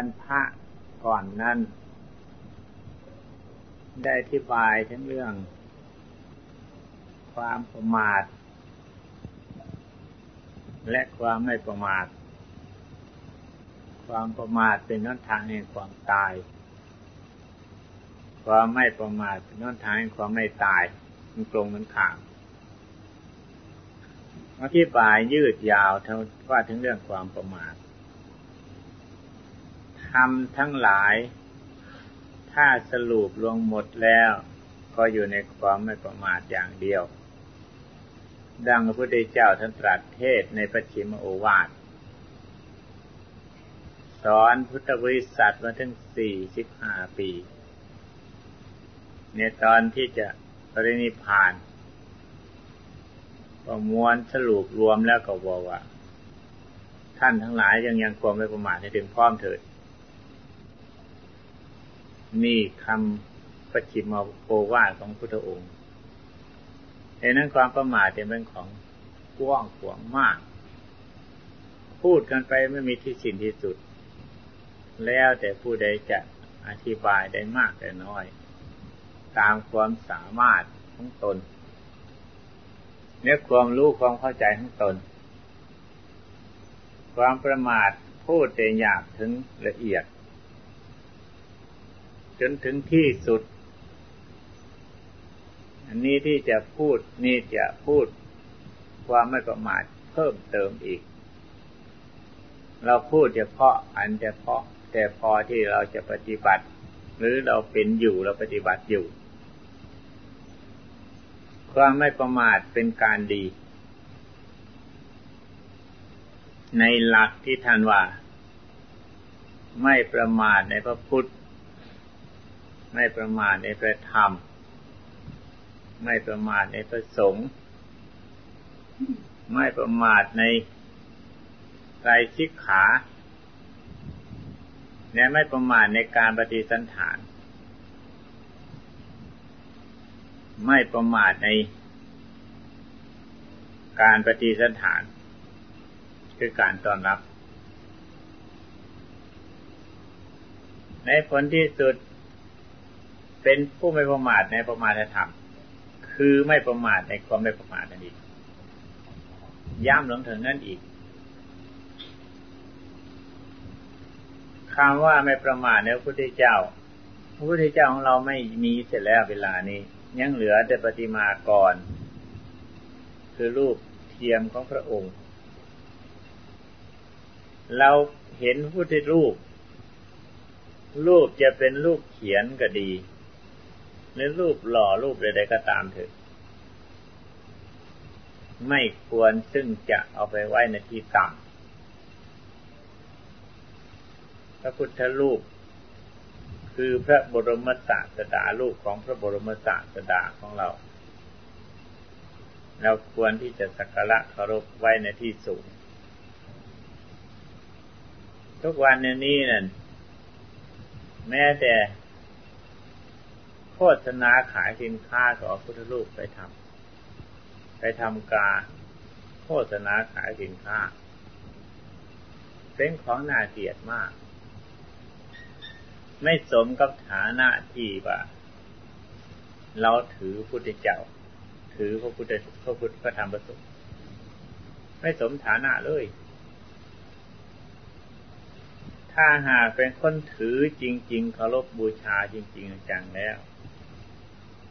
วันพระก่อนนั้น ได้อธิบายทั้งเรื่อง ความประมาท และความไม่ประมาท ความประมาทเป็นนนทางแห่งความตาย ความไม่ประมาทเป็นนนทางแห่งความไม่ตาย มันตรงมันข่างอธิบายยืดยาวเท่าว่าถึงเรื่องความประมาท ทำทั้งหลาย ถ้าสรุปลงหมดแล้ว ก็อยู่ในความไม่ประมาทอย่างเดียว ดังพระพุทธเจ้าท่านตรัสเทศในพระชิมโอวาท สอนพุทธบริษัทมาถึงสี่สิบห้าปี ในตอนที่จะปรินิพานประมวลสรุปรวมแล้วก็บอกว่า ท่านทั้งหลายยังยังความไม่ประมาทให้ถึงพร้อมเถิด นี่คำประชิมโอวาทของพุทธองค์เห็นนั้นความประมาทเป็นของกว้างขวางมาก พูดกันไปไม่มีที่สิ้นที่สุด แล้วแต่ผู้ใดจะอธิบายได้มากแต่น้อย ตามความสามารถของตนเนื้อความรู้ความเข้าใจของตน ความประมาทพูดแต่หยาบถึงละเอียด จนถึงที่สุด อันนี้ที่จะพูดนี่จะพูดความไม่ประมาทเพิ่มเติมอีก เราพูดเฉพาะอันเฉพาะ แต่พอที่เราจะปฏิบัติ หรือเราเป็นอยู่เราปฏิบัติอยู่ ความไม่ประมาทเป็นการดี ในหลักที่ท่านว่า ไม่ประมาทในพระพุทธ ไม่ประมาทในพระธรรม ไม่ประมาทในพระสงฆ์ไม่ประมาทในไตรชิกขาและไม่ประมาทในการปฏิสันฐาน ไม่ประมาทในการปฏิสถาน คือการต้อนรับ ในผลที่สุด เป็นผู้ไม่ประมาทในประมาทธรรม คือไม่ประมาทในความไม่ประมาทนั่นเองย้ำลงถึงนั่นอีกคำว่าไม่ประมาทในพระพุทธเจ้า พระพุทธเจ้าของเราไม่มีเสร็จแล้วเวลานี้ ยังเหลือแต่ปฏิมากร คือรูปเทียมของพระองค์ เราเห็นพุทธรูป รูปจะเป็นรูปเขียนก็ดี หรือรูปหล่อรูปใดๆก็ตามเถอะไม่ควรซึ่งจะเอาไปไว้ในที่ต่ำพระพุทธรูป คือพระบรมศาสดาลูกของพระบรมศาสดาของเรา เราควรที่จะสักการะเคารพไว้ในที่สูง ทุกวันในนี้นั่นแม้แต่ โฆษณาขายสินค้าของพุทธรูปไปทำไปทำการโฆษณาขายสินค้า เป็นของน่าเกลียดมาก ไม่สมกับฐานะที่ว่าเราถือพุทธเจ้า ถือพระพุทธพระพุทธพระธรรมพระสงฆ์ไม่สมฐานะเลย ถ้าหากเป็นคนถือจริง ๆ เคารพบูชาจริง ๆ จังแล้ว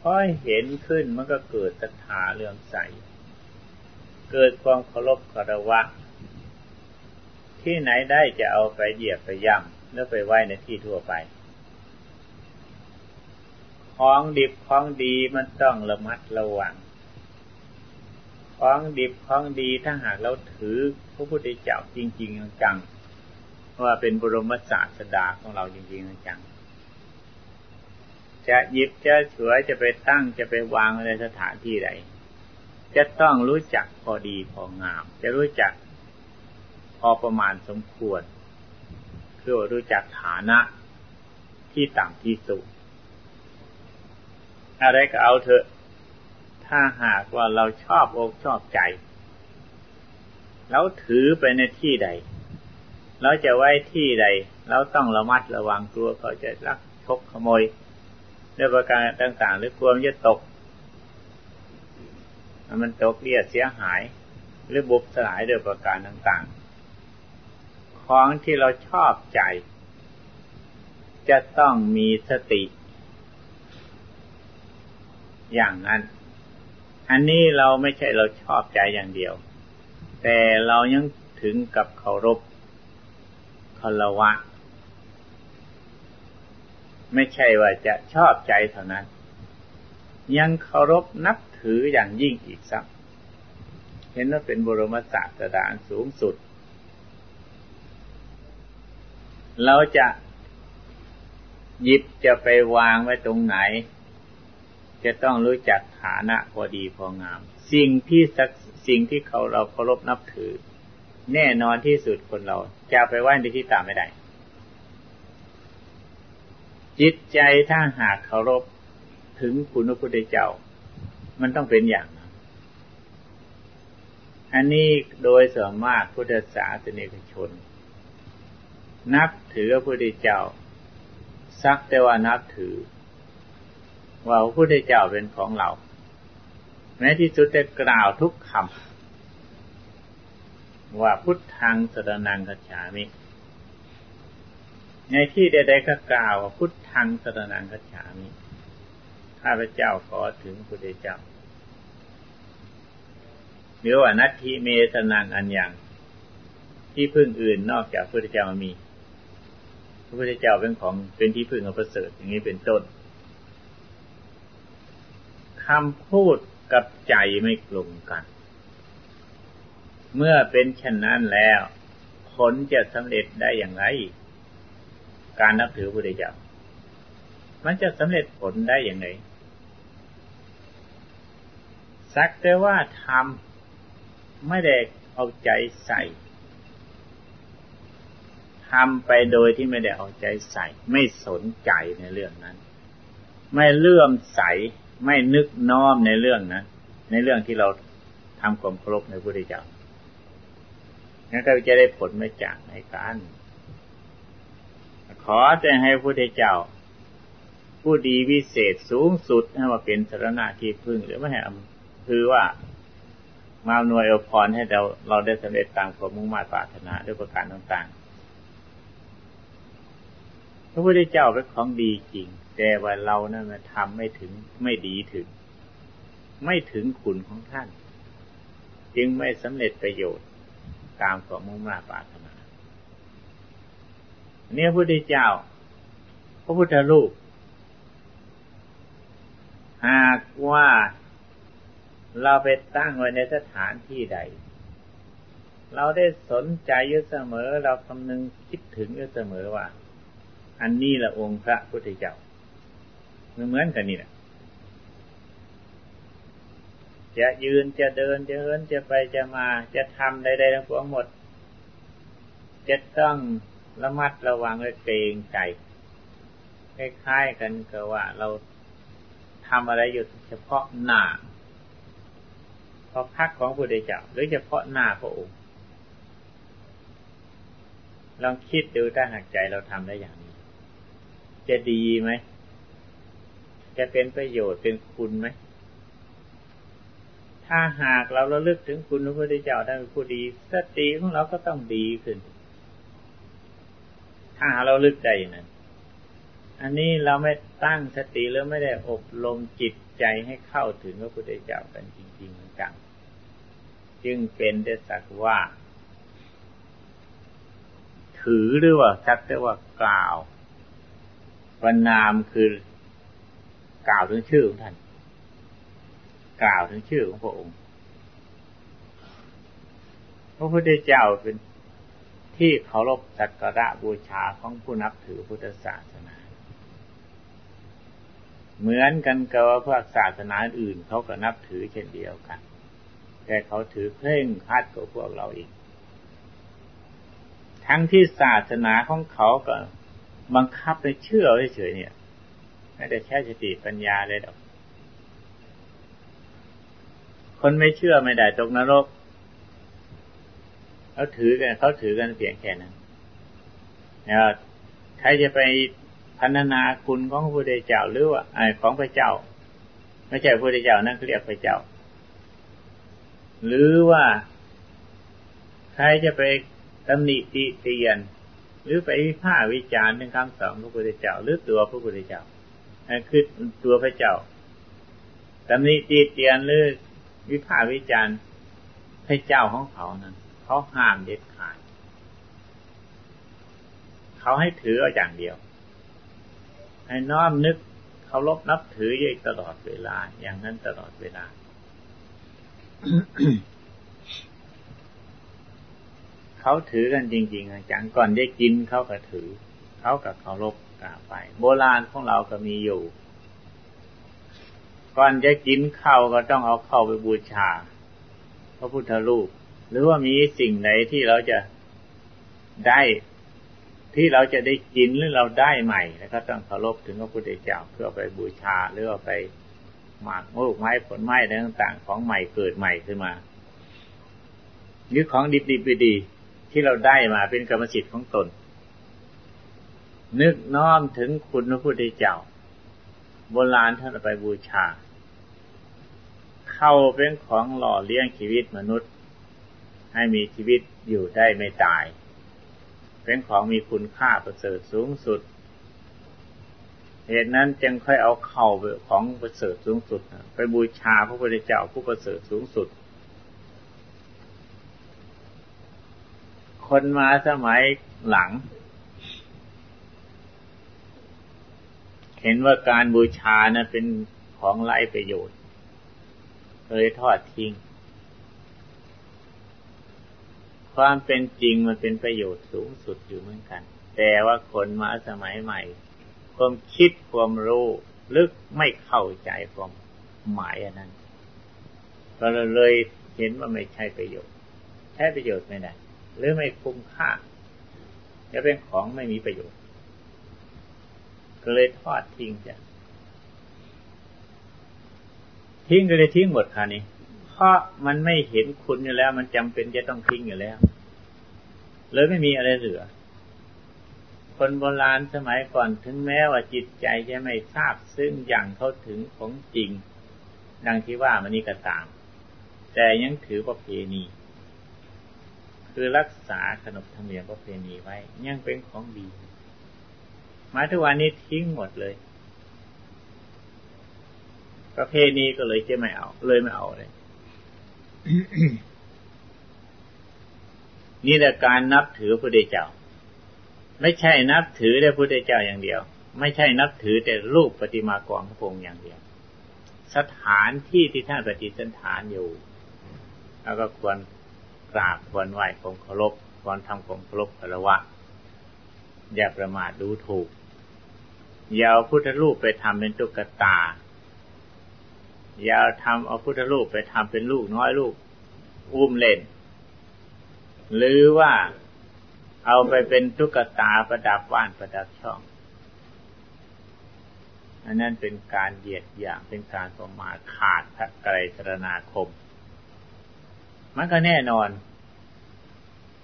พอเห็นขึ้นมันก็เกิดศรัทธาเลื่อมใส เกิดความเคารพคารวะ ที่ไหนได้จะเอาไปเหยียบไปย่ำแล้วไปไหว้ในที่ทั่วไป ของดิบของดีมันต้องระมัดระวัง ของดิบของดีถ้าหากเราถือพระพุทธเจ้าจริง ๆ จังว่าเป็นบรมศาสดาของเราจริง ๆ จัง จะหยิบจะเฉวยจะไปตั้งจะไปวางในสถานที่ใด จะต้องรู้จักพอดีพองาม จะรู้จักพอประมาณสมควร คือรู้จักฐานะที่ต่ำที่สูงอะไรก็เอาเถอะ ถ้าหากว่าเราชอบอกชอบใจแล้วถือไปในที่ใด เราจะไว้ที่ใด เราต้องระมัดระวังกลัวเขาจะลักชกขโมย ด้วยประการต่างๆ หรือกลัวมันจะตก มันตกเลียดเสียหาย หรือบุบสลายด้วยประการต่างๆ ของที่เราชอบใจ จะต้องมีสติ อย่างนั้น อันนี้เราไม่ใช่เราชอบใจอย่างเดียว แต่เรายังถึงกับเคารพคารวะ ไม่ใช่ว่าจะชอบใจเท่านั้น ยังเคารพนับถืออย่างยิ่งอีกสักเห็นว่าเป็นบรมศาสดาอันสูงสุด เราจะหยิบจะไปวางไว้ตรงไหน จะต้องรู้จักฐานะพอดีพองาม สิ่งที่สิ่งที่เขาเราเคารพนับถือ แน่นอนที่สุดคนเราจะไปไหว้ในที่ต่ำไม่ได้ จิตใจถ้าหากเคารพถึงคุณพระพุทธเจ้า มันต้องเป็นอย่างนั้นอันนี้โดยส่วนมากพุทธศาสนิกชน นับถือพระพุทธเจ้า สักแต่ว่านับถือ ว่าพระพุทธเจ้าเป็นของเรา แม้ที่สุดจะกล่าวทุกคำว่าพุทธังสรนังกัจฉามิ ในที่ใด ๆ ก็กล่าวพุทธังสรนังกัจฉามิข้าพเจ้าขอถึงพระเจ้าหรือว่านัตถิเมตนังอันอย่างที่พึ่งอื่นนอกจากพระเจ้ามีพระพุทธเจ้าเป็นของเป็นที่พึ่งของประเสริฐอย่างนี้เป็นต้นคำพูดกับใจไม่กลงกัน เมื่อเป็นเช่นนั้นแล้ว ผลจะสำเร็จได้อย่างไร การนับถือพระพุทธเจ้า มันจะสำเร็จผลได้อย่างไรสักแต่ว่าทำไม่ได้เอาใจใส่ทำไปโดยที่ไม่ได้เอาใจใส่ ไม่สนใจในเรื่องนั้น ไม่เลื่อมใส ไม่นึกน้อมในเรื่องนั้น ในเรื่องที่เราทำความเคารพในพระพุทธเจ้างั้นก็จะได้ผลไม่จากในการ ขอจะให้พระพุทธเจ้า ผู้ดีวิเศษสูงสุดให้มาเป็นสรณะที่พึ่งหรือไม่ให้คือว่ามาหน่วยอภรให้เราเราได้สำเร็จตามความมุ่งมั่นปรารถนาด้วยประการต่างๆ พระพุทธเจ้าเป็นของดีจริง แต่ว่าเรานะั่นทำไม่ถึงไม่ดีถึง ไม่ถึงคุณของท่าน จึงไม่สำเร็จประโยชน์ตามความมุ่งมั่นปรารถนา เนี่ยพระพุทธเจ้า พระพุทธรูป หากว่าเราไปตั้งไว้ในสถานที่ใด เราได้สนใจอยู่เสมอ เราคำนึงคิดถึงอยู่เสมอว่า อันนี้ละองค์พระพุทธเจ้าเหมือนกันนี่แหละจะยืนจะเดินจะเหินจะไปจะมา จะทำใดๆทั้งปวงหมด จะต้อง ระมัดระวังและเกรงใจคล้ายๆกันกับว่าเราทำอะไรอยู่เฉพาะหน้าพอพักของพระเดชเจ้าหรือเฉพาะหน้าพระองค์ลองคิดดูถ้าหากใจเราทำได้อย่างนี้ จะดีไหม จะเป็นประโยชน์เป็นคุณไหม ถ้าหากเราระลึกถึงคุณพระพุทธเจ้าท่านเป็นผู้ดี สติของเราก็ต้องดีขึ้น ถ้าเราลึกใจนั้นอันนี้เราไม่ตั้งสติหรือไม่ได้อบรมจิตใจให้เข้าถึงพระพุทธเจ้ากันจริงๆเหมือนกัน จึงเป็นได้สักว่า ถือหรือว่าสักแต่ว่ากล่าววันนามคือกล่าวถึงชื่อของท่าน กล่าวถึงชื่อของพระองค์ พระพุทธเจ้าเป็น ที่เคารพสักการะบูชาของผู้นับถือพุทธศาสนา เหมือนกันกับว่าพวกศาสนาอื่นเขาก็นับถือเช่นเดียวกัน แต่เขาถือเคร่งคัดกว่าพวกเราเองทั้งที่ศาสนาของเขาก็บังคับในเชื่อเฉยๆเนี่ยไม่ได้ใช้สติปัญญาเลยดอก คนไม่เชื่อไม่ได้ตกนรก เขาถือกันเขาถือกันเพียงแค่นั้นนะใครจะไปพันนาคุณของพระพุทธเจ้าหรือว่าไอของพระเจ้า ไม่ใช่พระพุทธเจ้านั่นเรียกพระเจ้า หรือว่าใครจะไปตำหนิติเตียน หรือไปวิพากษ์วิจารณ์ในคำสอนพระพุทธเจ้า หรือตัวพระพุทธเจ้านั่นคือตัวพระเจ้าตำหนิติเตียนหรือวิพากษ์วิจารณ์พระเจ้าของเขานั้น เขาห้ามเด็ดขาดเขาให้ถือเอาอย่างเดียว ให้น้อมนึกเขารบนับถืออยู่ตลอดเวลา อย่างนั้นตลอดเวลา เขาถือกันจริงๆจังก่อนได้กินเขาก็ถือ เขากับเขารบกราบไป โบราณของเราก็มีอยู่ ก่อนจะกินข้าวก็ต้องเอาเข้าไปบูชา พระพุทธรูป หรือว่ามีสิ่งไหนที่เราจะได้ ที่เราจะได้กินหรือเราได้ใหม่แล้วก็ต้องเคารพถึงพระพุทธเจ้าเพื่อไปบูชาหรือว่าไปหมากลูกไม้ผลไม้ต่างๆ ของใหม่เกิดใหม่ขึ้นมาหรือของดิบๆดีๆที่เราได้มาเป็นกรรมสิทธิ์ของตน นึกน้อมถึงคุณพระพุทธเจ้าโบราณท่านไปบูชา เข้าเป็นของหล่อเลี้ยงชีวิตมนุษย์ ให้มีชีวิตอยู่ได้ไม่ตาย เป็นของมีคุณค่าประเสริฐสูงสุด เหตุนั้นจึงค่อยเอาเข่าของประเสริฐสูงสุด ไปบูชาพระพุทธเจ้าผู้ประเสริฐสูงสุด คนมาสมัยหลัง เห็นว่าการบูชานะเป็นของไร้ประโยชน์ เลยทอดทิ้ง ความเป็นจริงมันเป็นประโยชน์สูงสุดอยู่เหมือนกัน แต่ว่าคนมาสมัยใหม่ ความคิดความรู้ลึกไม่เข้าใจความหมายอันนั้นก็เลยเห็นว่าไม่ใช่ประโยชน์ใช้ประโยชน์ไม่ได้หรือไม่คุ้มค่าจะเป็นของไม่มีประโยชน์ ก็เลยทอดทิ้งจ้ะทิ้งก็เลยทิ้งหมดค่ะนี้ เพราะมันไม่เห็นคุณอยู่แล้ว มันจำเป็นจะต้องทิ้งอยู่แล้ว เลยไม่มีอะไรเหลือ คนโบราณสมัยก่อนถึงแม้ว่าจิตใจจะไม่ทราบซึ่งอย่างเข้าถึงของจริง ดังที่ว่ามันนี่ก็ตาม แต่ยังถือประเพณี คือรักษาขนบธรรมเนียมประเพณีไว้ ยังเป็นของดี มาทุกวันนี้ทิ้งหมดเลยประเพณีก็เลยจะไม่เอา เลยไม่เอาเลย นี่แหละการนับถือพระพุทธเจ้า ไม่ใช่นับถือแต่พระพุทธเจ้าอย่างเดียว ไม่ใช่นับถือแต่รูปปฏิมากรพระองค์อย่างเดียว สถานที่ที่ท่านปฏิสันฐานอยู่ แล้วก็ควรกราบควรไหว้ควรเคารพควรทำควรเคารพคารวะ อย่าประมาทดูถูกอย่าเอาพุทธรูปไปทำเป็นตุ๊กตา อย่าทำเอาพุทธรูปไปทำเป็นลูกน้อยลูกอุ้มเล่น หรือว่าเอาไปเป็นตุ๊กตาประดับบ้านประดับช่อง อันนั้นเป็นการเหยียดอย่างเป็นการประมาทขาดพระไกรสรนาคม มันก็แน่นอน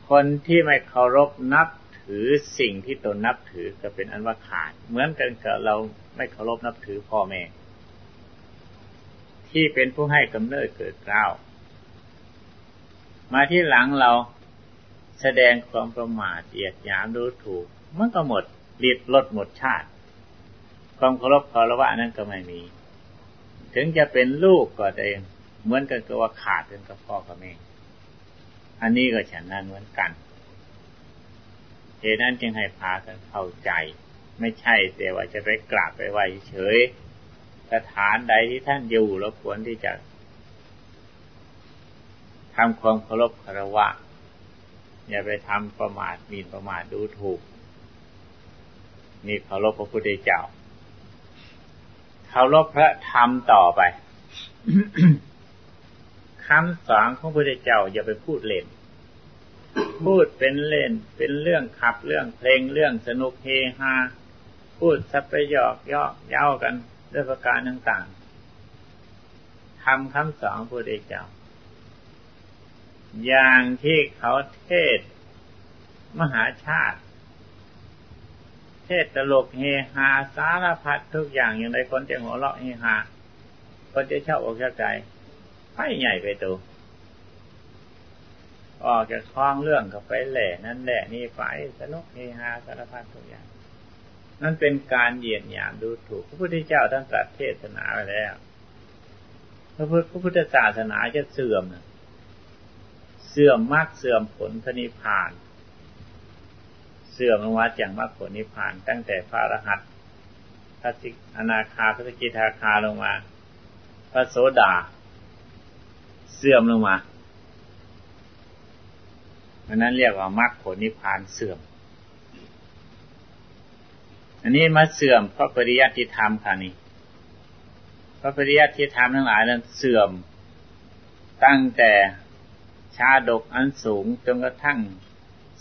คนที่ไม่เคารพนับถือสิ่งที่ตนนับถือก็เป็นอันว่าขาด เหมือนกันกับเราไม่เคารพนับถือพ่อแม่ ที่เป็นผู้ให้กำเนิดเกิดกล้ามาที่หลังเราแสดงความประมาทเอียดยามดูถูก มันก็หมดลิดลดหมดชาติ ความเคารพเคารวะนั้นก็ไม่มี ถึงจะเป็นลูกก็เอง เหมือนกันกับว่าขาดกันกับพ่อกับแม่ อันนี้ก็ฉันนั้นเหมือนกันเหตุนั้นจึงให้พากันเข้าใจ ไม่ใช่แต่ว่าจะไปกราบไปไหวเฉย สถานใดที่ท่านอยู่เราควรที่จะทำความเคารพคารวะ อย่าไปทำประมาทมีประมาทดูถูก นี่เคารพพระพุทธเจ้าเคารพพระธรรมต่อไปคำสอนของพระพุทธเจ้า อย่าไปพูดเล่น พูดเป็นเล่น เป็นเรื่องขับเรื่องเพลงเรื่องสนุกเฮฮาพูดสัพยอกย่อเย้ากัน ด้วยประการต่างๆทำคำสอนพระพุทธเจ้า อย่างที่เขาเทศมหาชาติ เทศตลกเฮฮาสารพัดทุกอย่างอย่างไรคนจะหัวเราะเฮฮาคนจะชอบอกชอบใจไปใหญ่ไปตัวออกจากคล้องเรื่องกับไปแหล่นั่นแหละนี่ไปสนุกเฮฮาสารพัดทุกอย่าง นั่นเป็นการเหยียดหยามดูถูก พระพุทธเจ้าท่านตรัสเทศนาไปแล้วพระพุทธศาสนาจะเสื่อม เสื่อมมากเสื่อมผลพระนิพพาน เสื่อมลงมาจากมรรคผลนิพพาน ตั้งแต่พระอรหันต์พระสิกอนาคาพระสกิทาคาลงมา พระโสดา เสื่อมลงมาอันนั้นเรียกว่ามรรคผลนิพพานเสื่อม อันนี้มาเสื่อมเพราะปริยัติธรรมค่ะนี่เพราะปริยัติธรรมทั้งหลายนั้นเสื่อม ตั้งแต่ชาดกอันสูงจนกระทั่ง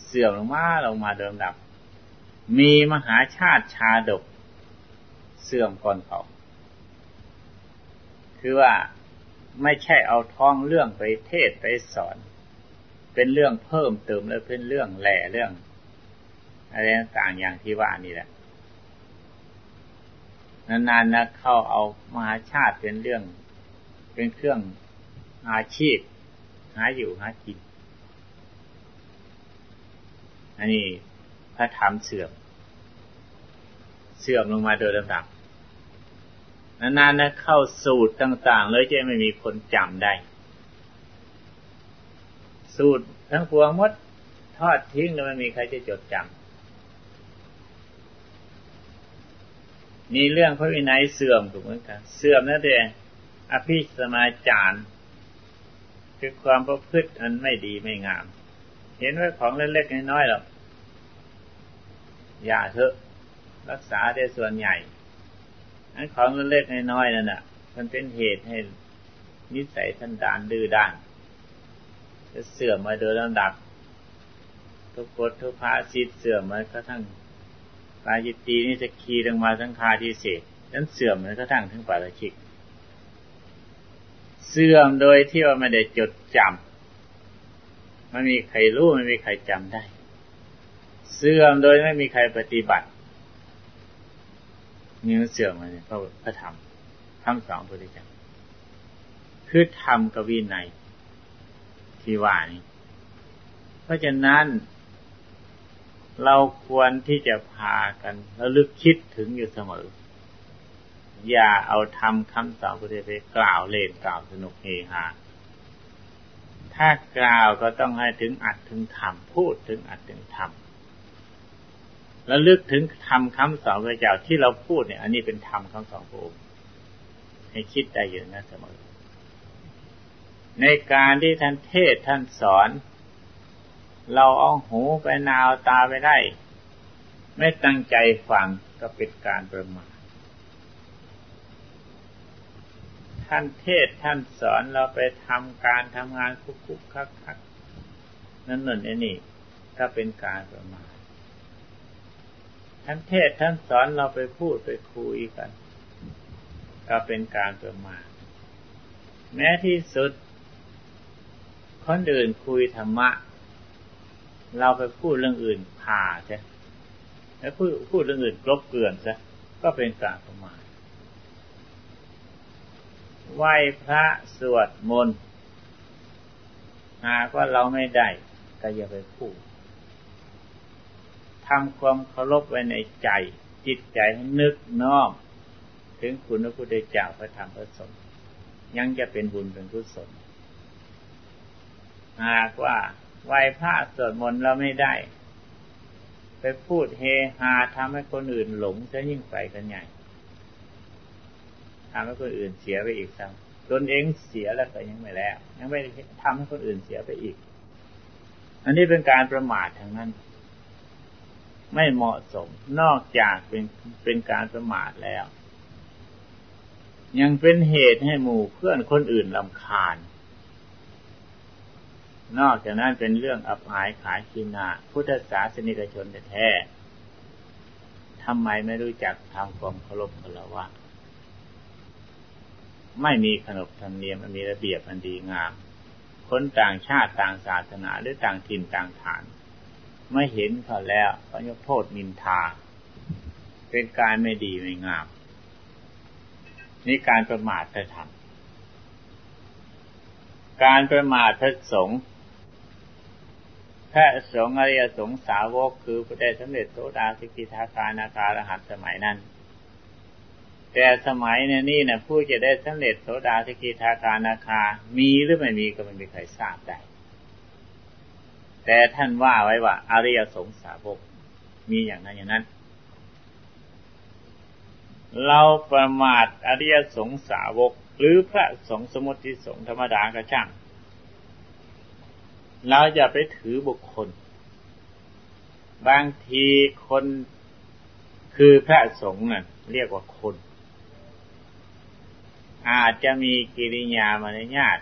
เสื่อมลงมาลงมาเดิมดับ มีมหาชาติชาดก เสื่อมก่อนเขาคือว่าไม่ใช่เอาท้องเรื่องไปเทศไปสอน เป็นเรื่องเพิ่มเติมแล้วเป็นเรื่องแหล่เรื่องอะไรต่างอย่างที่ว่านี่แหละ นานๆนะเข้าเอามหาชาติเป็นเรื่อง เป็นเครื่องอาชีพ หาอยู่หากิน อันนี้พระธรรมเสื่อม เสื่อมลงมาโดยลำดับนานๆนะเข้าสูตรต่างๆเลยจะไม่มีคนจำได้ สูตรทั้งพวงมดทอดทิ้งแล้วไม่มีใครจะจดจำ มีเรื่องพระวินัยเสื่อมถูกไหมครับเสื่อมนั่นเองอภิสมาจารคือความประพฤติอันไม่ดีไม่งาม เห็นว่าของเล็กๆน้อยๆหรอกอย่าเถอะรักษาได้ส่วนใหญ่อันของเล็กๆน้อยๆนั่นน่ะ มันเป็นเหตุให้นิสัยทันดานดื้อด้านจะเสื่อมมาโดยลำดับ ทุกกฎทุกภาสิทเสื่อมมากระทั่ง ปาจิตตีนี่จะคีลงมาทั้งคาที่เศษนั้นเสื่อมมากระทั่งถึงปาราชิก เสื่อมโดยที่ว่าไม่ได้จดจำไม่มีใครรู้ไม่มีใครจำได้ เสื่อมโดยไม่มีใครปฏิบัตินี่มันเสื่อมมาเนี่ยพระพระธรรมทั้งสองพระเจ้าคือธรรมกับวินัยที่ว่านี้ เพราะฉะนั้น เราควรที่จะพากันแล้วลึกคิดถึงอยู่เสมอ อย่าเอาทำคำสอนพระเทไปกล่าวเล่นกล่าวสนุกเฮฮาถ้ากล่าวก็ต้องให้ถึงอัดถึงทำพูดถึงอัดถึงทำแล้วลึกถึงทำคำสอนพระเจ้าที่เราพูดเนี่ย อันนี้เป็นธรรมคำสอนพระองค์ให้คิดได้อยู่นะเสมอ ในการที่ท่านเทศท่านสอน เราเอาหูไปนาวตาไปได้ ไม่ตั้งใจฟังก็เป็นการประมาทท่านเทศท่านสอนเราไปทำการทำงานคุกคุกคักคักนั่นนั่นนี่ก็เป็นการประมาทท่านเทศท่านสอนเราไปพูดไปคุยกัน ก็เป็นการประมาทแม้ที่สุดคนอื่นคุยธรรมะ เราไปพูดเรื่องอื่นผ่าใช่แล้วพูดพูดเรื่องอื่นกลบเกลื่อนซะก็เป็นการประมาทไหว้พระสวดมนต์หากว่าเราไม่ได้ก็อย่าไปพูดทำความเคารพไว้ในใจ จิตใจให้นึกน้อมถึงคุณพระพุทธเจ้าพระธรรมพระสงฆ์ยังจะเป็นบุญเป็นกุศลหากว่า ไหวพระสวดมนต์เราไม่ได้ ไปพูดเฮฮาทำให้คนอื่นหลงจะยิ่งไปกันใหญ่ทำให้คนอื่นเสียไปอีกซ้ำตนเองเสียแล้วก็ยังไม่แล้ว ยังไม่ทำให้คนอื่นเสียไปอีก อันนี้เป็นการประมาททางนั้น ไม่เหมาะสม นอกจากเป็นเป็นการประมาทแล้ว ยังเป็นเหตุให้หมู่เพื่อนคนอื่นลำคาญ นอกจากนั้นเป็นเรื่องอับอายขายขีนาพุทธศาสนิกชนแท้ทำไมไม่รู้จักทำความเคารพคารวะไม่มีขนบธรรมเนียมมันมีระเบียบมันดีงาม คนต่างชาติต่างศาสนาหรือต่างถิ่นต่างฐาน ไม่เห็นเขาแล้วก็ยกโทษมินทา เป็นการไม่ดีไม่งาม นี่การประมาทพระธรรมการประมาทพระสงฆ์ พระสงฆ์อริยสงสาวกคือพระได้สำเร็จโสดาสิกิทาคานาคารหัสสมัยนั้น แต่สมัยนี้นี่นะผู้จะได้สำเร็จโสดาสิกิทาคานาคา มีหรือไม่มีก็ไม่มีใครทราบได้ แต่ท่านว่าไว้ว่า อริยสงสาวก มีอย่างนั้นอย่างนั้น เราประมาทอริยสงสาวก หรือพระสงฆ์สมุติสงฆ์ธรรมดากระช่าง เราอย่าไปถือบุคคล บางทีคนคือพระสงฆ์นั่นเรียกว่าคน อาจจะมีกิริยามารยาท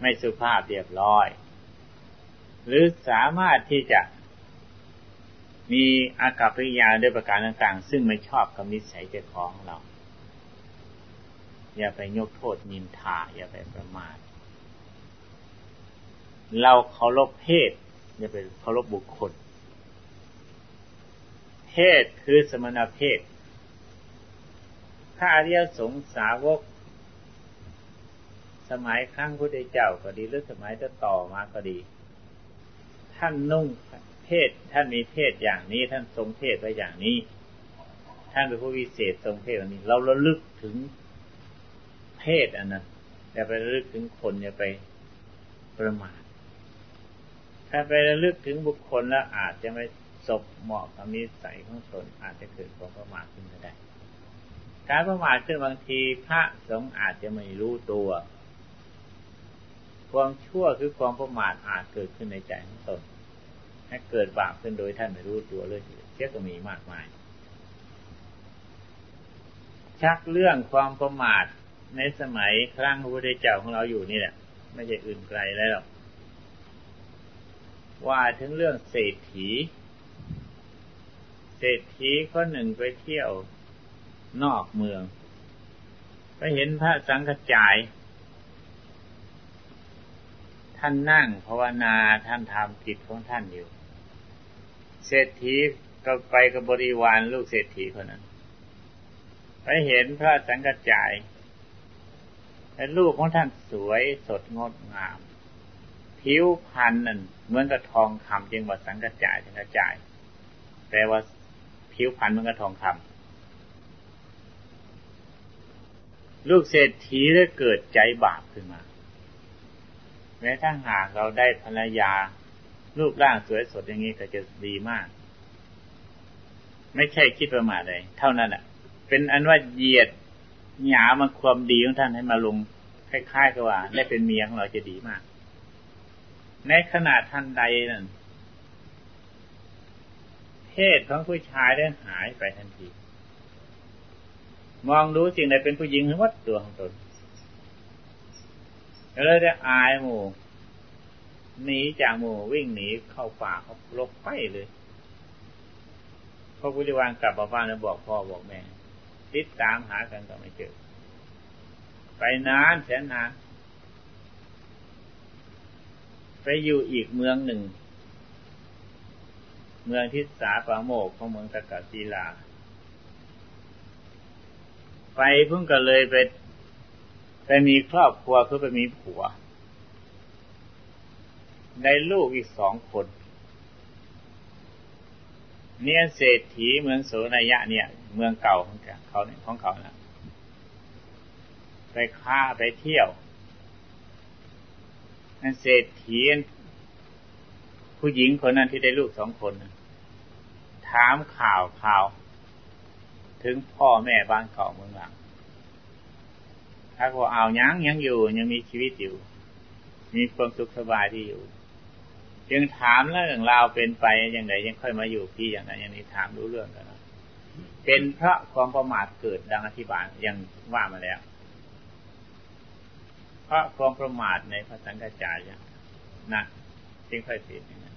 ไม่สุภาพเรียบร้อย หรือสามารถที่จะมีอากัปกิริยาด้วยประการต่าง ๆ ซึ่งไม่ชอบกับนิสัยเจ้าของเรา อย่าไปยกโทษนินทา อย่าไปประมาท เราเคารพเพศอย่าไปเคารพบุคคล เพศคือสมณเพศถ้าอริยสงสาวก สมัยครั้งพุทธเจ้าก็ดีหรือสมัยจะต่อมาก็ดี ท่านนุ่งเพศท่านมีเพศอย่างนี้ ท่านทรงเพศไว้อย่างนี้ ท่านเป็นผู้วิเศษทรงเพศแบบนี้ เราระลึกถึงเพศอันนั้นอย่าไประลึกถึงคนอย่าไปประมาท ถ้าไประลึกถึงบุคคลแล้วอาจจะไม่สบเหมาะกับนิสัยของตนอาจจะเกิดความประมาทขึ้นได้ การประมาทขึ้นบางทีพระสงฆ์อาจจะไม่รู้ตัว ความชั่วคือความประมาทอาจเกิดขึ้นในใจของตนให้เกิดบาปขึ้นโดยท่านไม่รู้ตัวเลยเชื่อก็มีมากมาย ชักเรื่องความประมาทในสมัยครั้งพระพุทธเจ้าของเราอยู่นี่แหละ ไม่ใช่อื่นไกลแล้วหรอก ว่าถึงเรื่องเศรษฐี เศรษฐีคนหนึ่งไปเที่ยวนอกเมือง ไปเห็นพระสังฆจาย ท่านนั่งภาวนาท่านทำกิจของท่านอยู่ เศรษฐีก็ไปกับบริวารลูกเศรษฐีคนนั้น ไปเห็นพระสังฆจายแต่ลูกของท่านสวยสดงดงาม ผิวพันนั่นเหมือนกับทองคำจึงว่าสังกจายสังกจายแปลว่าผิวพันเหมือนกับทองคำลูกเศรษฐีได้เกิดใจบาปขึ้นมา แม้ถ้าหากเราได้ภรรยารูปร่างสวยสดอย่างนี้ก็จะดีมาก ไม่ใช่คิดประมาทเลยเท่านั้นอะ เป็นอันว่าเหยียดหยามาความดีของท่านให้มาลงคล้ายๆกับว่า ได้เป็นเมียของเราจะดีมาก ในขณะทันใดนั่นเพศของผู้ชายได้หายไปทันที มองดูสิ่งใดเป็นผู้หญิงทั้งหมดตัวของตนเลยได้อายหมู่หนีจากหมู่วิ่งหนีเข้าป่าเขาลกไปเลยพระพุทธวานกลับมาบ้านแล้วบอกพ่อบอกแม่ ติดตามหากันก็ไม่เจอ ไปนานแสนนาน ไปอยู่อีกเมืองหนึ่ง เมืองทิศาปาโมกของเมืองตะกาศีลา ไปเพิ่งก็เลยไปไปมีครอบครัวคือไปมีผัว ได้ลูกอีกสองคน เนี่ยเศรษฐีเมืองโสนายะเนี่ย เมืองเก่าของเขาเนี่ยของเขานะไปค้าไปเที่ยว นั่นเศรษฐีผู้หญิงคนนั้นที่ได้ลูกสองคน ถามข่าวข่าว ถึงพ่อแม่บ้านเก่าเมืองหลังถ้าเขาเอายังยังอยู่ ยังมีชีวิตอยู่ มีความสุขสบายที่อยู่ จึงถามเรื่องราวเป็นไปอย่างไรยังค่อยมาอยู่พี่อย่างนั้นอย่างนี้ถามรู้เรื่องกันเป็นเพราะความประมาทเกิดดังอธิบายยังว่ามาแล้ว พราะความประมาทในพระสังฆจายนะจึงค่อยผิดอย่างนั้น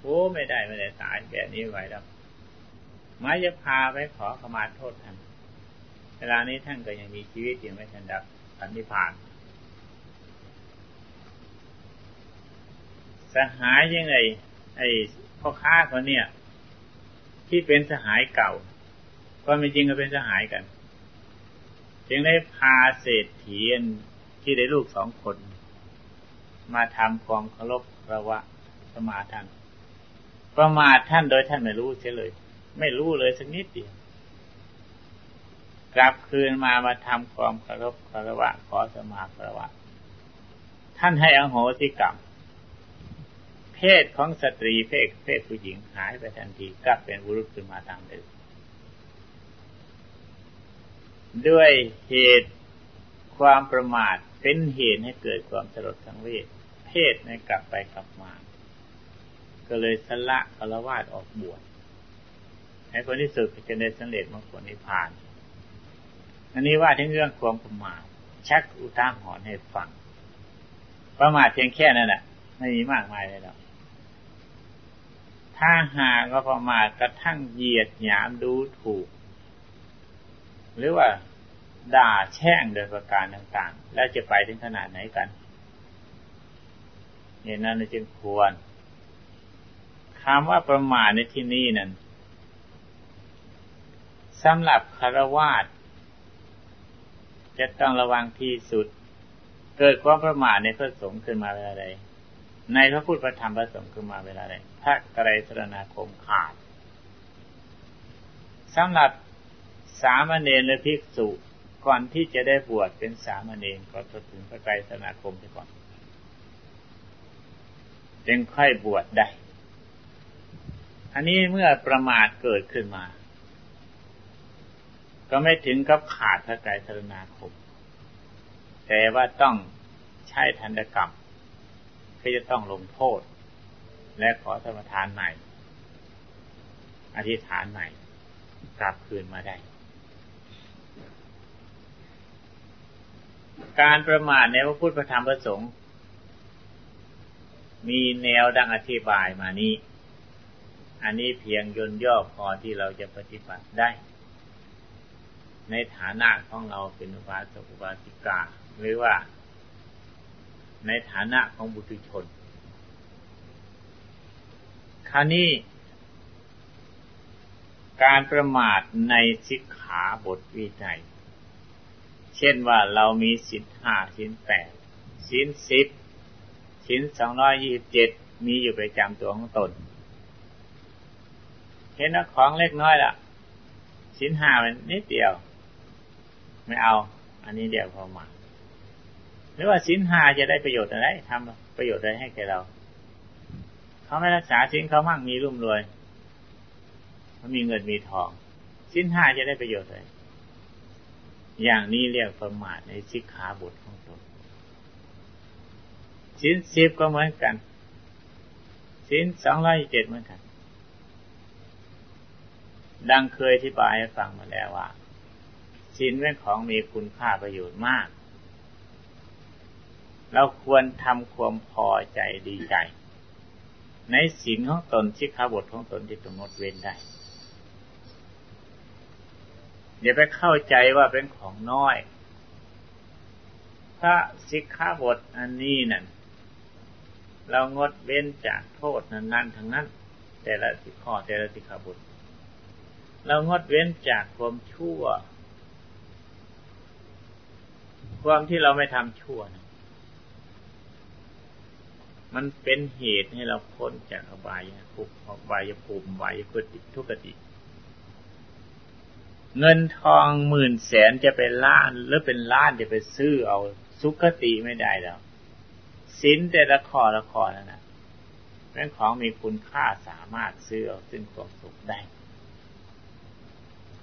โอ้ไม่ได้ไม่ได้ตายแบบนี้ไว้แล้วมาจะพาไปขอขมาโทษท่านเวลานี้ท่านก็ยังมีชีวิตอยู่ไม่ทันดับสันนิพาน สหายยังไงไอ้พ่อค้าคนเนี้ยที่เป็นสหายเก่าก็ไม่จริงก็เป็นสหายกัน จึงได้พาเศรษฐีที่ได้ลูกสองคน มาทำความเคารพระวะสมาท่าน ประมาทท่านโดยท่านไม่รู้เฉยเลย ไม่รู้เลยสักนิดเดียว กลับคืนมามาทำความเคารพคารวะ ขอสมาคารวะ ท่านให้อโหสิกรรมเพศของสตรีเพศเพศผู้หญิงหายไปทันทีกลับเป็นบุรุษขึ้นมาตามเดิม ด้วยเหตุความประมาทเป็นเหตุให้เกิดความสลดสังเวชเพศในกลับไปกลับมา ก็เลยสละคารวาสออกบวชให้คนที่สุดจะได้สำเร็จมรรคผลนิพพาน อันนี้ว่าถึงเรื่องความประมาทชักอุทาหรณ์ให้ฟัง ประมาทเพียงแค่นั้นแหละไม่มีมากมายเลยหรอกถ้าหากก็ประมาทกระทั่งเหยียดหยามดูถูก หรือว่าด่าแช่งโดยประการต่างๆ แล้วจะไปถึงขนาดไหนกันเนี่ยนั้นจึงควรคำว่าประมาทในที่นี้นั้นสำหรับคารวาสจะต้องระวังที่สุด เกิดความประมาทในพระสงฆ์ขึ้นมาเวลาใดในพระพุทธพระธรรมพระสงฆ์ขึ้นมาเวลาใดพระไตรสรณาคมขาดสำหรับ สามเณรหรือภิกษุก่อนที่จะได้บวชเป็นสามเณรก็จะถึงพระไตรสรณาคมไปก่อนจึงค่อยบวชได้ อันนี้เมื่อประมาทเกิดขึ้นมา ก็ไม่ถึงกับขาดพระไตรสรณาคม แต่ว่าต้องใช้ทันกรรมที่จะต้องลงโทษ และขอสมทานใหม่ อธิษฐานใหม่กลับคืนมาได้ การประมาทในพระพุทธธรรมประสงค์ มีแนวดังอธิบายมานี้ อันนี้เพียงยนย่อพอที่เราจะปฏิบัติได้ ในฐานะของเราเป็นอุบาสกอุบาสิกาหรือว่า ในฐานะของบุตรชน คราวนี้การประมาทในสิกขาบทวิจัย เช่นว่าเรามีสินห้าสินแปดสินสิบสินสองร้อยยี่สิบเจ็ดมีอยู่ประจำตัวของตนเห็นว่าของเล็กน้อยละสินห้ามันนิดเดียว ไม่เอา อันนี้เดียวพอมาหรือว่าสินห้าจะได้ประโยชน์อะไรทำประโยชน์อะไรให้แก่เรา เขาไม่รักษาสินเขามั่งมีรุ่มรวยเขามีเงินมีทอง สินห้าจะได้ประโยชน์อะไร อย่างนี้เรียกประมาทในสิกขาบทของตนสินสิบก็เหมือนกันสินสองร้อยเจ็ดเหมือนกัน ดังเคยที่บายให้ฟังมาแล้วว่าศีลเป็นของมีคุณค่าประโยชน์มาก เราควรทำความพอใจดีใจ ในศีลของตนชิขาบทของตนที่ตงดเว้นได้ อย่าไปเข้าใจว่าเป็นของน้อยถ้าสิกขาบทอันนี้นั่นเรางดเว้นจากโทษนั้นๆทั้งนั้น แต่ละสิข้อแต่ละสิกขาบทเรางดเว้นจากความชั่ว ความที่เราไม่ทำชั่วนะมันเป็นเหตุให้เราพ้นจากอบายภูมิอบายภูมิวายกุติทุกติ เงินทองหมื่นแสนจะเป็นล้านหรือเป็นล้านจะไปซื้อเอาสุขติไม่ได้แล้วสินแต่ละข้อละข้อนั่นนะเป็นของมีคุณค่าสามารถซื้อเอาซึ่งความสุขได้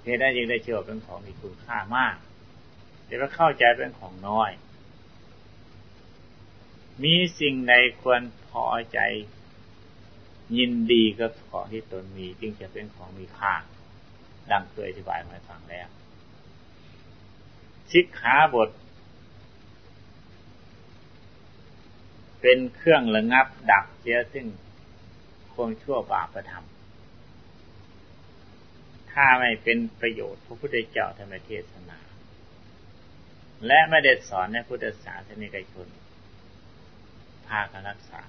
เหตุได้ยังได้เชื่อเป็นของมีคุณค่ามากแต่ว่าเข้าใจเป็นของน้อย มีสิ่งใดควรพอใจ ยินดีกับของที่ตนมีจึงจะเป็นของมีค่า ดังเคยอธิบายมาฟังแล้วชิกขาบท เป็นเครื่องระงับดับเสียซึ่งความชั่วบาปประทำถ้าไม่เป็นประโยชน์พระพุทธเจ้าทำไมเทศนา และไม่ได้สอนในพุทธศาสนิกชน พาการรักษา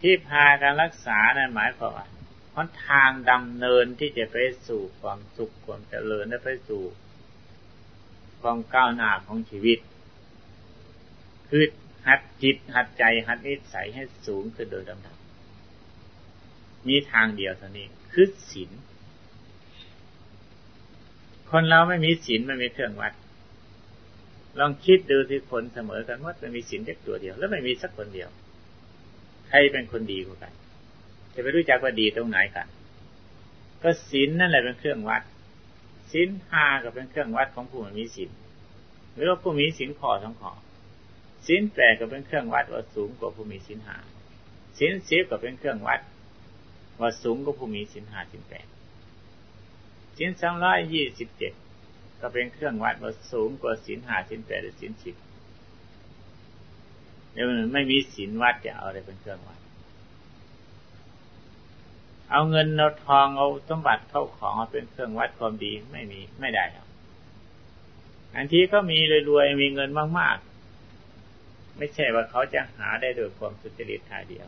ที่พาการรักษานั้นหมายความว่า เพราะทางดำเนินที่จะไปสู่ความสุขความเจริญและไปสู่ความก้าวหน้าของชีวิต คือหัดจิตหัดใจหัดนิสัยให้สูงขึ้นโดยลำดับมีทางเดียวเท่านี้คือศีลคนเราไม่มีศีลไม่มีเครื่องวัด ลองคิดดูที่คนเสมอกันว่ามันมีศีลแค่ตัวเดียว แล้วไม่มีสักคนเดียว ใครเป็นคนดีกว่ากัน จะไปรู้จักว่าดีตรงไหนกันก็ศีลนั่นแหละเป็นเครื่องวัดศีลห้าก็เป็นเครื่องวัดของผู้มีศีลหรือว่าผู้มีศีลขอสองขอศีลแปดก็เป็นเครื่องวัดว่าสูงกว่าผู้มีศีลห้าศีลสิบก็เป็นเครื่องวัด ว่าสูงกว่าผู้มีศีลห้าศีลแปดศีลสองร้อยยี่สิบเจ็ดก็เป็นเครื่องวัดว่าสูงกว่าศีลห้าศีลแปดหรือศีลสิบเดี๋ยวมันไม่มีศีลวัดจะเอาอะไรเป็นเครื่องวัด เอาเงินเอาทองเอาสมบัติเข้าของมาเป็นเครื่องวัดความดีไม่มีไม่ได้หรอกอันที่ก็มีรวยๆมีเงินมากๆ ไม่ใช่ว่าเขาจะหาได้โดยความสุจริตทายเดียว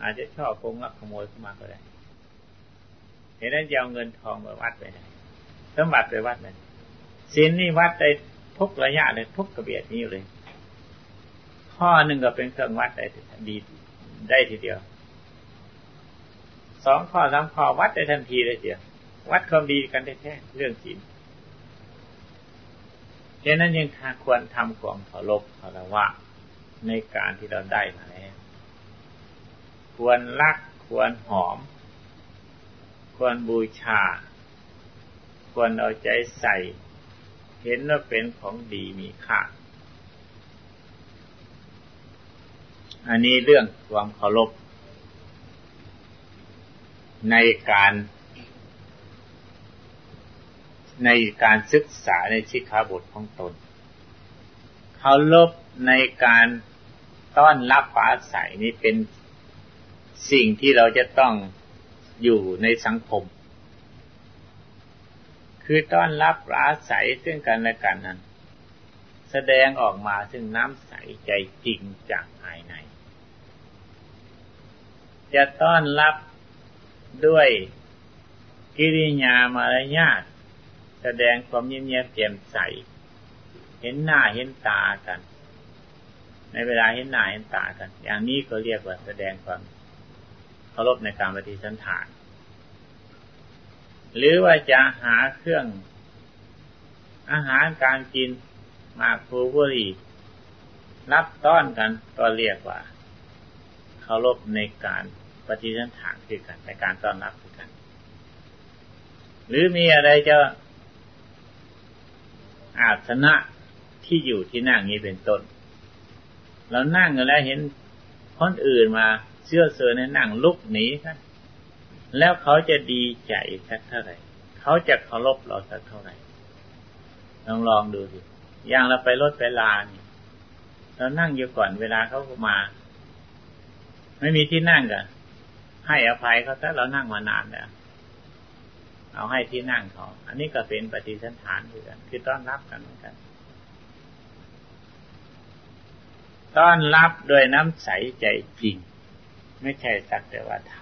อาจจะชอบโกงลักขโมยเข้ามาก็ได้เห็นนั้นจะเอาเงินทองมาวัดไปไหนสมบัติไปวัดไหนสินนี่วัดได้ทุกระยะเลยทุกกระเบียดนี้เลย ข้อหนึ่งก็เป็นเครื่องวัดได้ดีได้ทีเดียว สองข้อสามข้อวัดได้ทันทีเลยเดียววัดความดีกันได้แท้เรื่องศีลฉะนั้นยังควรทำความเคารพเคารวะในการที่เราได้มาแล้วควรรักควรหอม ควรบูชา ควรเอาใจใส่ เห็นว่าเป็นของดีมีค่าอันนี้เรื่องความเคารพ ในการ ในการศึกษาในชิขาบทของตนเขาลบในการต้อนรับปาศัยนี้เป็นสิ่งที่เราจะต้องอยู่ในสังคม คือต้อนรับปราศัยซึ่งกันและกันนั้น แสดงออกมาซึ่งน้ำใสใจจริงจากภายใน จะต้อนรับ ด้วยกิริยามารยาทแสดงความเงียบเจียมใส เห็นหน้าเห็นตากัน ในเวลาเห็นหน้าเห็นตากัน อย่างนี้ก็เรียกว่าแสดงความเคารพในการปฏิสันถาน หรือว่าจะหาเครื่องอาหารการกินมากภูบุรีรับต้อนกันก็เรียกว่าเคารพในการ ปฏิสันถานคือกันในการต้อนรับคือกัน หรือมีอะไรจะอาสนะที่อยู่ที่นั่งนี้เป็นต้น เรานั่งกันแล้วเห็นคนอื่นมาเชื่อเสือในนั่งลุกหนีครับแล้วเขาจะดีใจสักเท่าไหร่ เขาจะเคารพเราสักเท่าไหร่ลองลองดูสิอย่างเราไปรถไปลานี่เรานั่งอยู่ก่อนเวลาเขามา ไม่มีที่นั่งกัน ให้อภัยเขาถ้าเรานั่งมานานแล้วเอาให้ที่นั่งเขา อันนี้ก็เป็นปฏิสันฐานเหมือนกัน คือต้อนรับกันเหมือนกัน ต้อนรับโดยน้ำใสใจจริง ไม่ใช่สักแต่ว่าท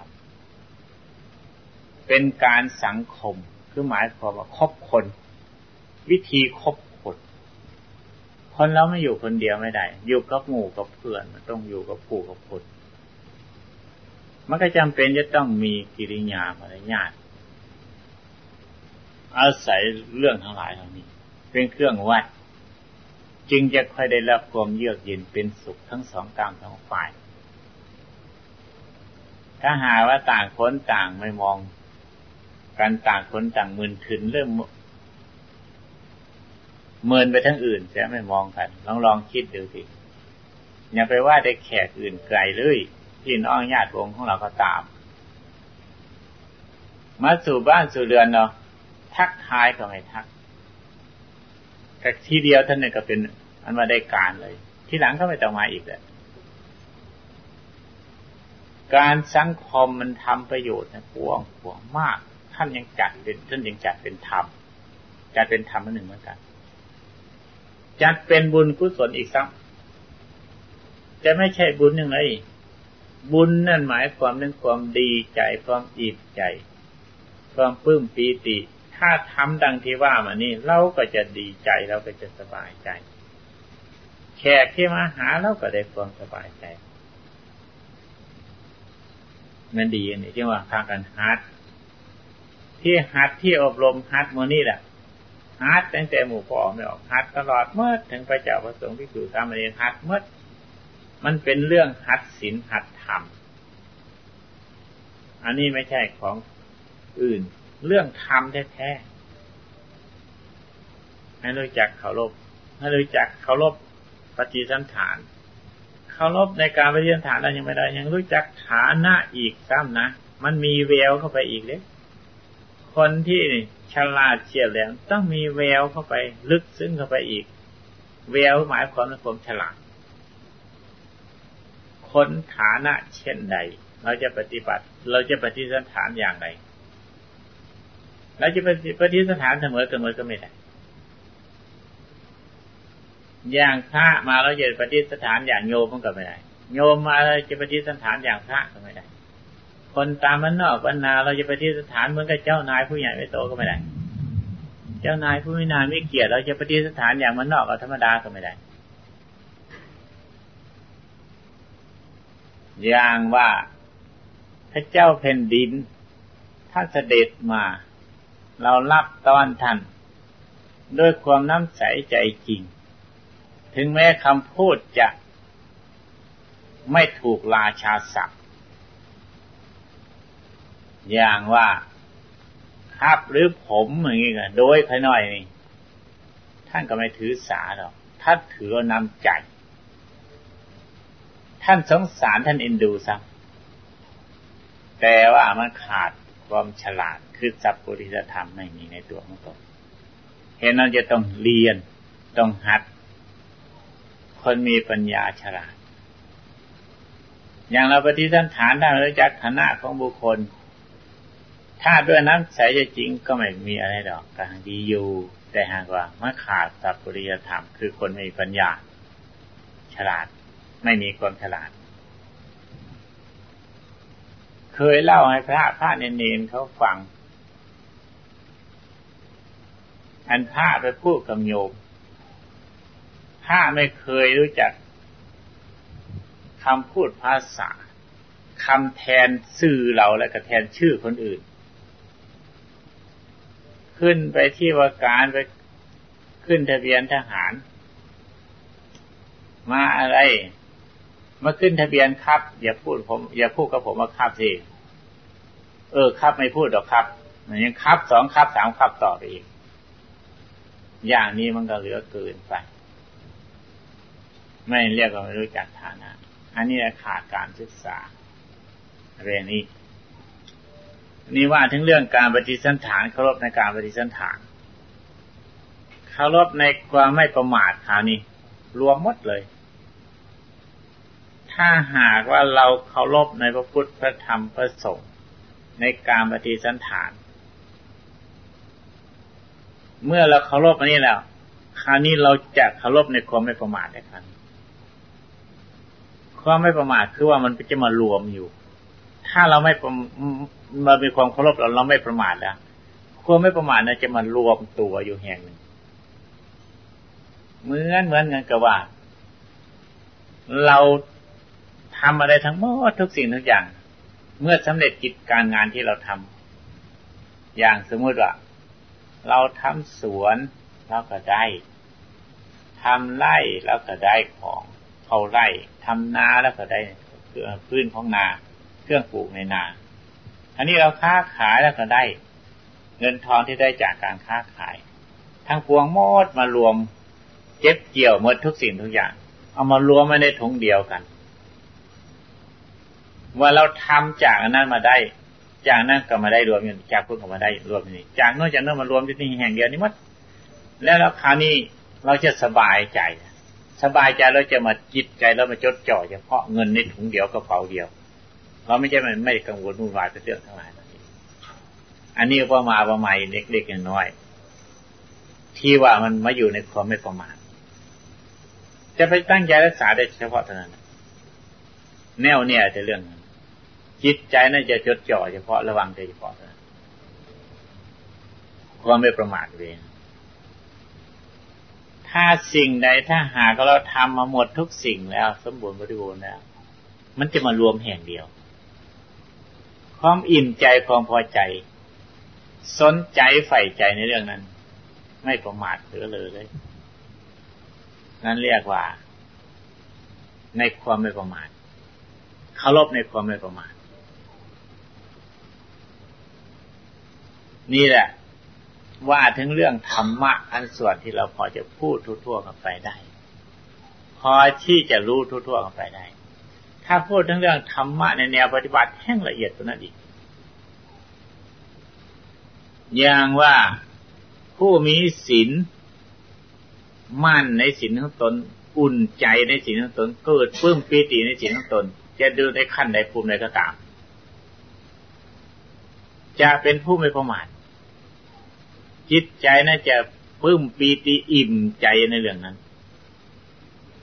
ำเป็นการสังคม คือหมายความว่าคบคน วิธีคบคน คนเราไม่อยู่คนเดียวไม่ได้ อยู่กับหมู่กับเพื่อนมันต้องอยู่กับผู้กับคน มันก็จำเป็นจะต้องมีกิริยามารยาทอาศัยเรื่องทั้งหลายเหล่านี้ เป็นเครื่องวัด จึงจะค่อยได้รับความเยือกเย็นเป็นสุขทั้งสองกามทั้งฝ่าย ถ้าหาว่าต่างคนต่างไม่มองกันต่างคนต่างมึนขึ้นเริ่มเมินไปทั้งอื่นจะไม่มองกันลองลองคิดดูสิอย่าไปว่าได้แขกอื่นไกลเลย พี่น้องญาติวงของเราก็ตาม มาสู่บ้านสู่เรือนเนาะทักทายก็ไม่ทัก แต่ทีเดียวท่านเนี่ยก็เป็นอันมาได้การเลย ที่หลังก็ไม่ต้องมาอีกเลยการสังคมมันทำประโยชน์นะกว้างขวางมาก ท่านยังจัดเป็นท่านยังจัดเป็นธรรมจัดเป็นธรรมอันหนึ่งเหมือนกัน จัดเป็นบุญกุศลอีกซ้ำจะไม่ใช่บุญหนึ่งเลย บุญนั่นหมายความถึงความดีใจความอิ่มใจ ความปลื้มปีติ ถ้าทำดังที่ว่ามานี่เราก็จะดีใจเราก็จะสบายใจ แขกที่มาหาเราก็ได้ความสบายใจมันดีอันนี้ที่ว่าพากันฮัดที่ฮัดที่อบรมฮัดโมนี่แหละฮัดตั้งแต่หมู่พ่อไม่ออกฮัดตลอดเมื่อถึงพระเจ้าประสงค์ที่อยู่ตามเรียนฮัดเมื่อ มันเป็นเรื่องฮัดศีลฮัดธรรม อันนี้ไม่ใช่ของอื่น เรื่องธรรมแท้ๆ ให้รู้จักเคารพ ให้รู้จักเคารพปฏิสันฐาน เคารพในการปฏิสันฐานเรายังไม่ได้ ยังรู้จักฐานะอีกซ้ำนะ มันมีแววเข้าไปอีกเลยคนที่ฉลาดเฉียบแหลมต้องมีแววเข้าไป ลึกซึ้งเข้าไปอีก แววหมายความว่าความฉลาด คนฐานะเช่นใด เราจะปฏิบัติ เราจะปฏิสันฐานอย่างไร เราจะปฏิสันฐานเสมอเสมอก็ไม่ได้ อย่างพระมาเราจะปฏิสันฐานอย่างโยมมันก็ไม่ได้ โยมมาเราจะปฏิสันฐานอย่างพระก็ไม่ได้ คนตามมันนอกบรรณาเราจะปฏิสันฐานเหมือนกับเจ้านายผู้ใหญ่ไม่โตก็ไม่ได้ เจ้านายผู้ไม่นานไม่เกียรติเราจะปฏิสันฐานอย่างมันนอกเราธรรมดาก็ไม่ได้ อย่างว่าพระเจ้าแผ่นดินถ้าเสด็จมา เรารับตอนท่านด้วยความน้ำใสใจจริง ถึงแม้คำพูดจะไม่ถูกราชาศัพท์ อย่างว่าครับหรือผมอย่างนี้กันโดยภายน้อยนี่ท่านก็ไม่ถือสาหรอกท่านถือนำใจ ท่านสงสารท่านเอ็นดูซ้ำแต่ว่ามันขาดความฉลาดคือสัพพุริสธรรมไม่มีในตัวของตนเห็นนั้นจะต้องเรียนต้องหัด คนมีปัญญาฉลาด อย่างเราปฏิสันฐานได้รู้จักฐานะของบุคคล ถ้าด้วยน้ำใสจะจริงก็ไม่มีอะไรดอกกลางดีอยู่ แต่หากว่ามันขาดสัพพุริยธรรม คือคนมีปัญญาฉลาด ไม่มีความฉลาด เคยเล่าให้พระพระเนนเขาฟัง อันพระไปพูดกับโยมพระไม่เคยรู้จักคำพูดภาษาคำแทนชื่อเราและก็แทนชื่อคนอื่น ขึ้นไปที่ว่าการไปขึ้นทะเบียนทหาร มาอะไร มาขึ้นทะเบียนครับ อย่าพูดผม อย่าพูดกับผมว่าครับสิเออครับไม่พูดหรอกครับยังครับสองครับสามครับต่อไปอีก อย่างนี้มันก็เหลือเกินไป ไม่เรียกว่าไม่รู้จักฐานะ อันนี้ขาดการศึกษา เรื่องนี้นี่ว่าถึงเรื่องการปฏิสันฐานเคารพในการปฏิสันฐานเคารพในความไม่ประมาทคราวนี้รวมหมดเลย ถ้าหากว่าเราเคารพในพระพุทธพระธรรมพระสงฆ์ในการปฏิสันฐาน เมื่อเราเคารพอันนี้แล้ว คราวนี้เราจะเคารพในความไม่ประมาทในครั้งความไม่ประมาทคือว่ามันจะมารวมอยู่ ถ้าเราไม่มามีความเคารพเราเราไม่ประมาทแล้วความไม่ประมาทนะจะมารวมตัวอยู่แห่งหนึ่งเหมือนเหมือนกันกับว่า เรา ทำอะไรทั้งหมดทุกสิ่งทุกอย่าง เมื่อสำเร็จกิจการงานที่เราทำอย่างสมมติว่า เราทำสวนเราก็ได้ทำไร่แล้วก็ได้ของเขาไร่ทำนาแล้วก็ได้พื้นของนาเครื่องปลูกในนา อันนี้เราค้าขายแล้วก็ได้ เงินทองที่ได้จากการค้าขาย ทั้งปวงหมดมารวมเจ็บเกี่ยวหมดทุกสิ่งทุกอย่าง เอามารวมมาในถุงเดียวกัน ว่าเราทำจากนั้นมาได้ จากนั้นก็มาได้รวมอยู่จากพุทธก็มาได้รวมนี่จากโน้นจากโน้นมารวมที่นี่แห่งเดียวนี้มัดแล้วแล้วคราวนี้เราจะสบายใจ สบายใจเราจะมาจิตใจเรามาจดจ่อเฉพาะเงินในถุงเดียวกระเป๋าเดียว เราไม่ใช่ไม่ไม่กังวลวุ่นวายกับเรื่องทั้งหลายอันนี้ประมาประมาเล็กๆอย่างน้อยที่ว่ามันมาอยู่ในความไม่ประมาทจะไปตั้งใจรักษาได้เฉพาะเท่านั้นแน่วเนี่ยจะเรื่องนั้น จิตใจนั่นจะจดจ่อเฉพาะระวังเฉพาะความไม่ประมาทเองถ้าสิ่งใดถ้าหากเราทำมาหมดทุกสิ่งแล้ว สมบูรณ์บริบูรณ์แล้ว มันจะมารวมแห่งเดียว ความอิ่มใจความพอใจ สนใจใฝ่ใจในเรื่องนั้น ไม่ประมาทเผลอเลยเลย นั่นเรียกว่า ในความไม่ประมาทเคารพในความไม่ประมาท นี่แหละ ว่าถึงเรื่องธรรมะอันส่วนที่เราพอจะพูดทั่วๆกันไปได้ พอที่จะรู้ทั่วๆกันไปได้ ถ้าพูดถึงเรื่องธรรมะในแนวปฏิบัติแห่งละเอียดตัวนั้นอีกอย่างว่าผู้มีศีลมั่นในศีลของตน อุ่นใจในศีลของตน เกิดปลื้มปีติในศีลของตน จะดูในขั้นใดภูมิใดก็ตาม จะเป็นผู้ไม่ประมาท จิตใจน่าจะปลื้มปีติอิ่มใจในเรื่องนั้น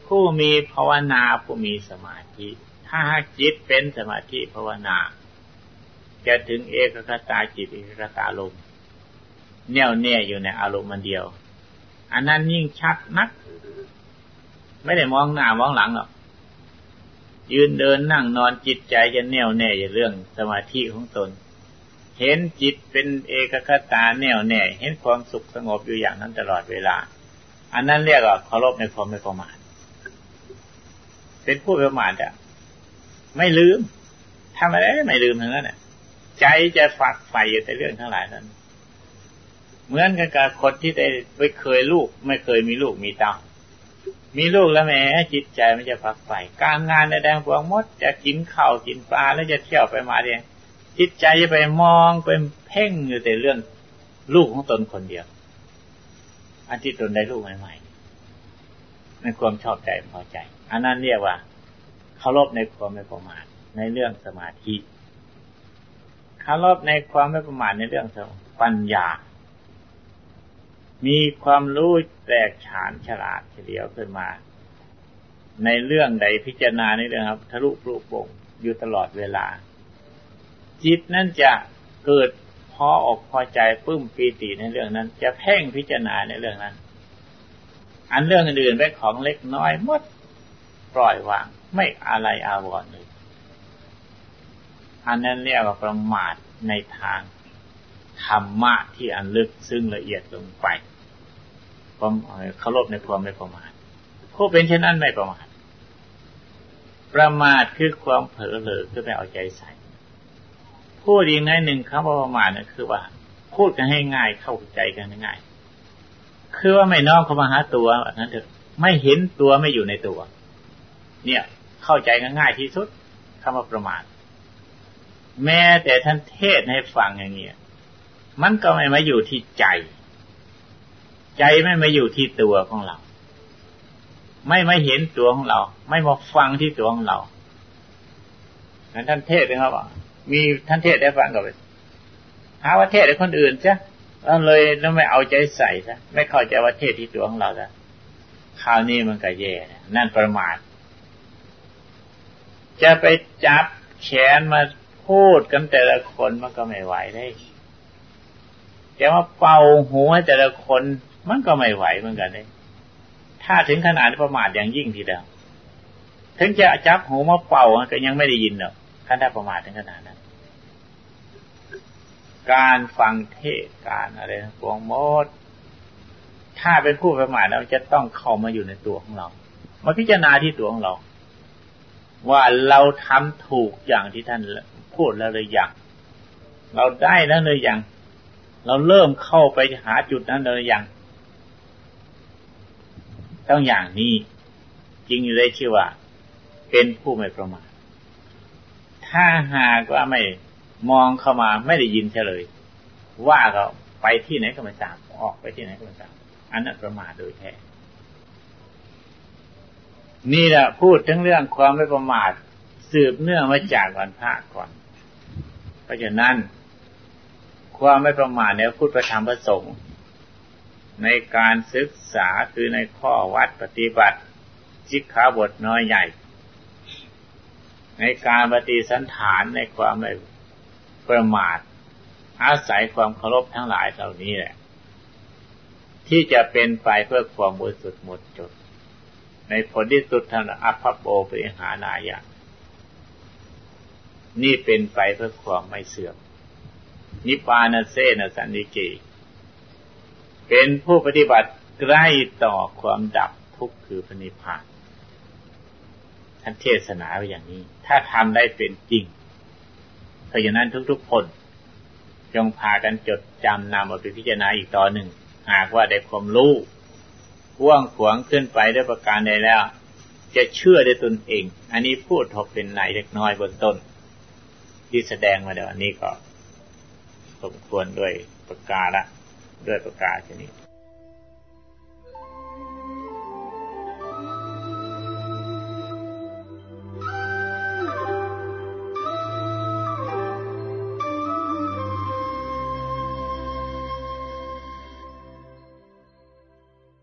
ผู้มีภาวนาผู้มีสมาธิ ถ้าจิตเป็นสมาธิภาวนา จะถึงเอกคตาจิตเอกคตาลมแน่วแน่อยู่ในอารมณ์มันเดียว อันนั้นยิ่งชัดนัก ไม่ได้มองหน้ามองหลังหรอกยืนเดินนั่งนอนจิตใจจะแน่วแน่อยู่เรื่องสมาธิของตน เห็นจิตเป็นเอกคตาแน่วแน่ เห็นความสุขสงบอยู่อย่างนั้นตลอดเวลา อันนั้นเรียกว่าเคารพในความไม่ประมาทเป็นผู้ประมาทอะไม่ลืมทำอะไรไม่ลืมทั้งนั้นอะ ใจจะฝักใฝ่อยู่แต่เรื่องทั้งหลายนั้น เหมือนกันกับคนที่ได้ไม่เคยลูก ไม่เคยมีลูกมีเต้ามีลูกแล้วแม่จิตใจมันจะฝักใฝ่การงานในแดงพวงมด จะกินข้าวกินปลาแล้วจะเที่ยวไปมาเอง จิตใจจะไปมองไปเพ่งอยู่แต่เรื่องลูกของตนคนเดียว อันที่ตนได้ลูกใหม่ๆในความชอบใจพอใจ อันนั้นเรียกว่าเคารพในความไม่ประมาทในเรื่องสมาธิเคารพในความไม่ประมาทในเรื่องปัญญา มีความรู้แตกฉานฉลาดเฉลียวขึ้นมา ในเรื่องใดพิจารณาในเรื่องครับทะลุปลุกป่งอยู่ตลอดเวลา จิตนั่นจะเกิดพออกพอใจปื้มปีติในเรื่องนั้น จะเพ่งพิจารณาในเรื่องนั้น อันเรื่องอื่นๆเป็นของเล็กน้อยมดปล่อยวาง ไม่อะไรอาวรณ์เลยอันนั้นเรียกว่าประมาทในทางธรรมะที่อันลึกซึ่งละเอียดลงไปความเคารพในความไม่ประมาทผู้เป็นเช่นนั้นไม่ประมาทประมาทคือความเผลอเลอคือไม่เอาใจใส่ พูดอีกในหนึ่งคำว่าประมาทนี่ยคือว่า พูดกันให้ง่ายเข้าใจกันง่าย คือว่าไม่น้อมเข้ามาหาตัวแบบนั้นเถอะไม่เห็นตัวไม่อยู่ในตัว เนี่ย เข้าใจกันง่ายที่สุดคำว่าประมาทแม้แต่ท่านเทศให้ฟังอย่างเงี้ยมันก็ไม่มาอยู่ที่ใจ ใจไม่มาอยู่ที่ตัวของเรา ไม่มาเห็นตัวของเรา ไม่มาฟังที่ตัวของเรานั้นท่านเทศนะครับ มีท่านเทศได้ฟังกับหาว่าเทศให้คนอื่นจ้ะเราเลยเราไม่เอาใจใส่ซะไม่เข้าใจว่าเทศที่ตัวของเราซะคราวนี้มันก็แย่นั่นประมาทจะไปจับแขนมาพูดกันแต่ละคนมันก็ไม่ไหวได้จะมาเป่าหัวแต่ละคนมันก็ไม่ไหวเหมือนกันเลยถ้าถึงขนาดประมาทอย่างยิ่งทีเดียวถึงจะจับหูมาเป่าก็ยังไม่ได้ยินหรอกท่านได้ประมาทถึงขนาดนั้น การฟังเทศการอะไรพวงมด ถ้าเป็นผู้ประมาทเราจะต้องเข้ามาอยู่ในตัวของเรา มาพิจารณาที่ตัวของเรา ว่าเราทำถูกอย่างที่ท่านพูดแล้วเลยอย่างเราได้แล้วเลยอย่างเราเริ่มเข้าไปหาจุดนั้นเลยอย่างต้องอย่างนี้จริงเลยชื่อว่า เป็นผู้ไม่ประมาทถ้าหากว่าไม่ มองเข้ามาไม่ได้ยินเฉลย ว่าก็ไปที่ไหนก็ไม่ทราบออกไปที่ไหนก็ไม่ทราบอันนั้นประมาทโดยแท้นี่แหละพูดถึงเรื่องความไม่ประมาทสืบเนื่องมาจากวันพระก่อน เพราะฉะนั้น ความไม่ประมาทเนี่ยพูดประธรรมประสงค์ ในการศึกษาคือในข้อวัดปฏิบัติจิกขาบทน้อยใหญ่ ในการปฏิสันฐานในความไม่ ประมาท อาศัยความเคารพทั้งหลายเหล่านี้แหละ ที่จะเป็นไปเพื่อความบริสุทธิ์หมดจด ในผลที่สุดท่านอัพโบปริหานายะนี่เป็นไปเพื่อความไม่เสื่อม นิปานาเซนสันนิเกเป็นผู้ปฏิบัติใกล้ต่อความดับทุกข์คือพระนิพพานท่านเทศนาไว้อย่างนี้ ถ้าทำได้เป็นจริง เพราะฉะนั้นทุกๆคนจงพากันจดจำนำเอาไปพิจารณาอีกต่อหนึ่ง หากว่าได้ความรู้ว่างขวางขึ้นไปด้วยประการใดแล้ว จะเชื่อได้ตนเอง อันนี้พูดทบเป็นในเล็กน้อยบนต้น ที่แสดงมาเดี๋ยวนี้ก็สมควรด้วยประกาละด้วยประกาศชนิด